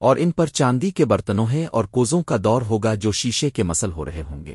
اور ان پر چاندی کے برتنوں ہیں اور کوزوں کا دور ہوگا جو شیشے کے مسل ہو رہے ہوں گے۔